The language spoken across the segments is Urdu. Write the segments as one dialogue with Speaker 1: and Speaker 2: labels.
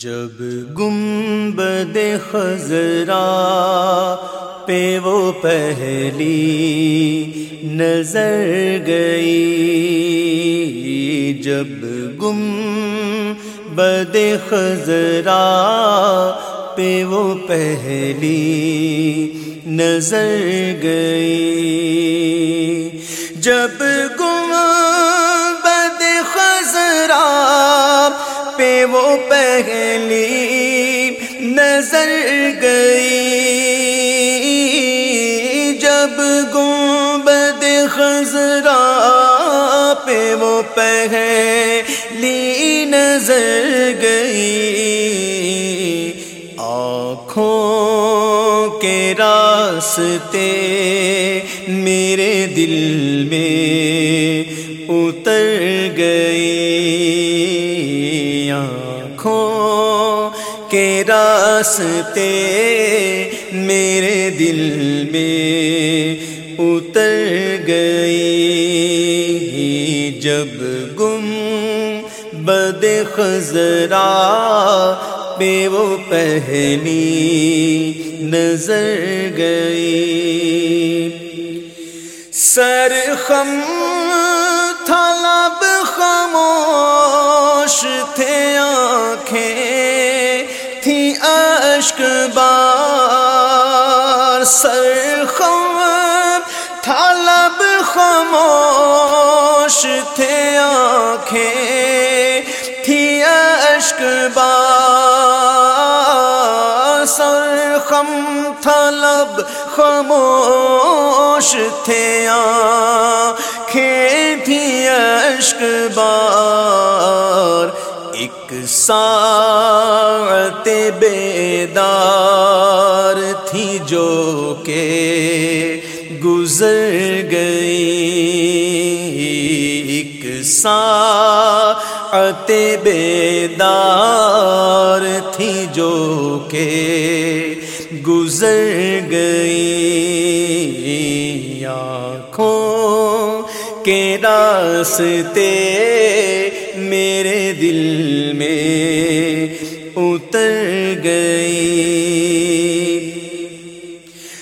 Speaker 1: جب گنبد خزرا پہ وہ پہلی نظر گئی، جب گم بد خزرا پہ وہ پہلی نظر گئی، جب گم وہ پہلی نظر گئی۔ جب گنبد خزرا پہ وہ پہلی نظر گئی۔ آنکھوں کے راستے میرے دل میں آنکھوں کے راستے میرے دل میں اتر گئی جب گم بد خزرا پہ وہ پہلی نظر گئی۔ سر خم تھا لب خاموش تھے آنکھیں، تھی اشک بار۔ سر خم تھا، لب خاموش تھے آنکھیں، تھی اشک بار۔ سر خم تھا، لب خاموش تھے آنکھیں، تھی اشک بار۔ ایک ساعت بیدار تھی جو کہ گزر گئی۔ ایک ساعت بیدار تھی جو کہ گزر گئی۔ آنکھوں کے راستے میرے دل میں اتر گئی۔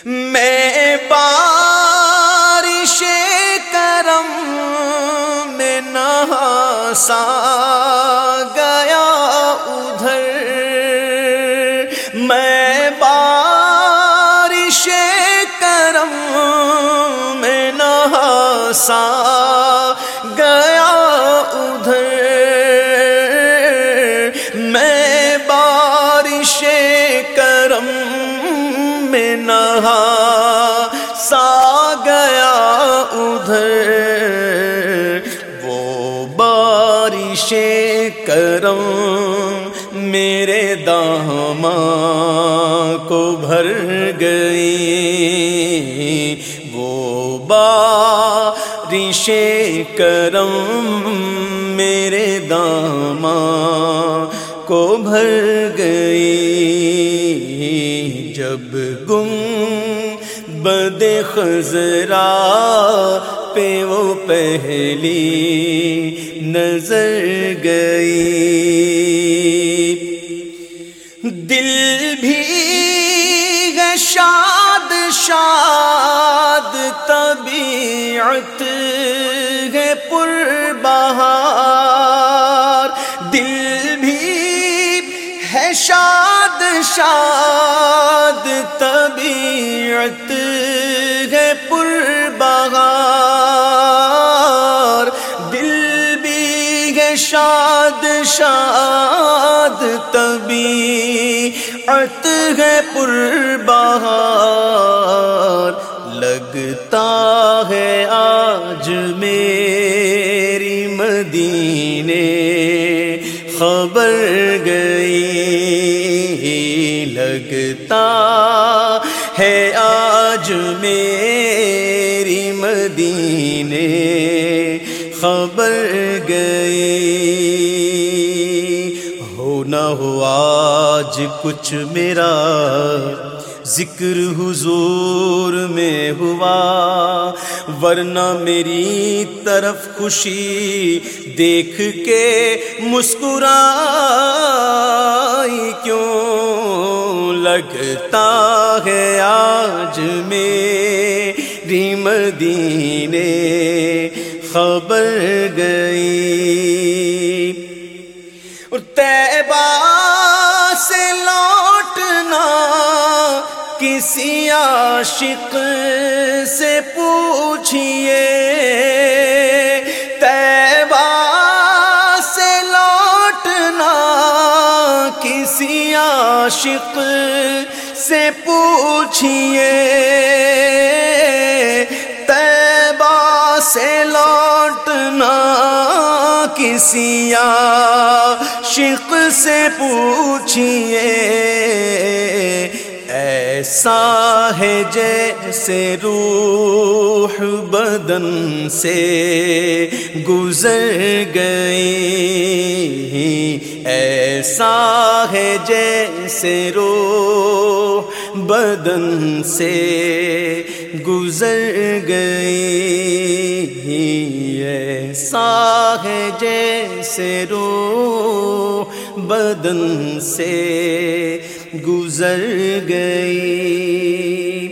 Speaker 1: میں بارش کرم میں نہاسا گیا ادھر۔ میں بارش کرم میں نہاسا گیا میں سا گیا ادھر۔ وہ بارش کرم میرے داما کو بھر گئی۔ وہ بارش کرم میرے داما کو بھر گئی۔ جب گم بد خزرا پہ وہ پہلی نظر گئی۔ دل بھی شاد شاد، طبیعت ہے پر بہار دل بھی ہے شاد شاد طبیعت ہے پر بہار دل بھی ہے شاد شاد طبیعت ہے پر بہار لگتا ہے آج میری مدینے لگتا ہے آج میری مدینے خبر گئی ہو نہ ہو آج کچھ میرا ذکر حضور میں ہوا، ورنہ میری طرف خوشی دیکھ کے مسکرائی لگتا ہے آج میری مدینے؟ خبر گئی۔ اور تیبہ عاشق سے پوچھئے تیبہ سے لوٹنا کسی عاشق سے پوچھئے تیبہ سے لوٹنا کسی عاشق سے پوچھئے۔ ایسا ہے جیسے روح بدن سے گزر گئی۔ ایسا ہے جیسے روح بدن سے گزر گئی۔ ایسا ہے جیسے روح بدن سے گزر گئی۔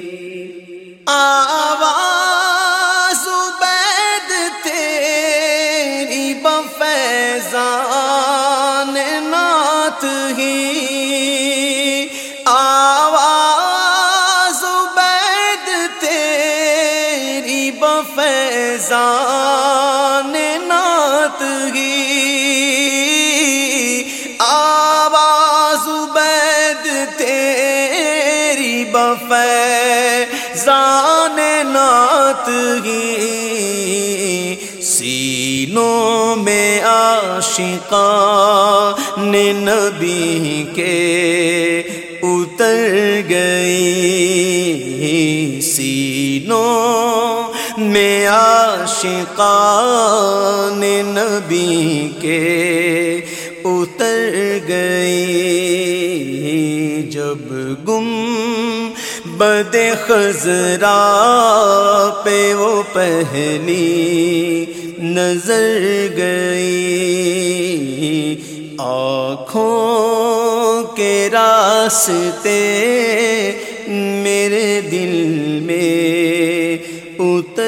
Speaker 1: آواز عبید تیری بفیضان نات ہی۔ آواز عبید تیری بفیضان نات ہی۔ تیری بفیضان نات ہی سینوں میں عاشقان نبی کے اتر گئی سینوں میں عاشقان نبی کے اتر گئی جب گم گنبد خزرا پہ وہ پہلی نظر گئی۔ آنکھوں کے راستے میرے دل میں اتر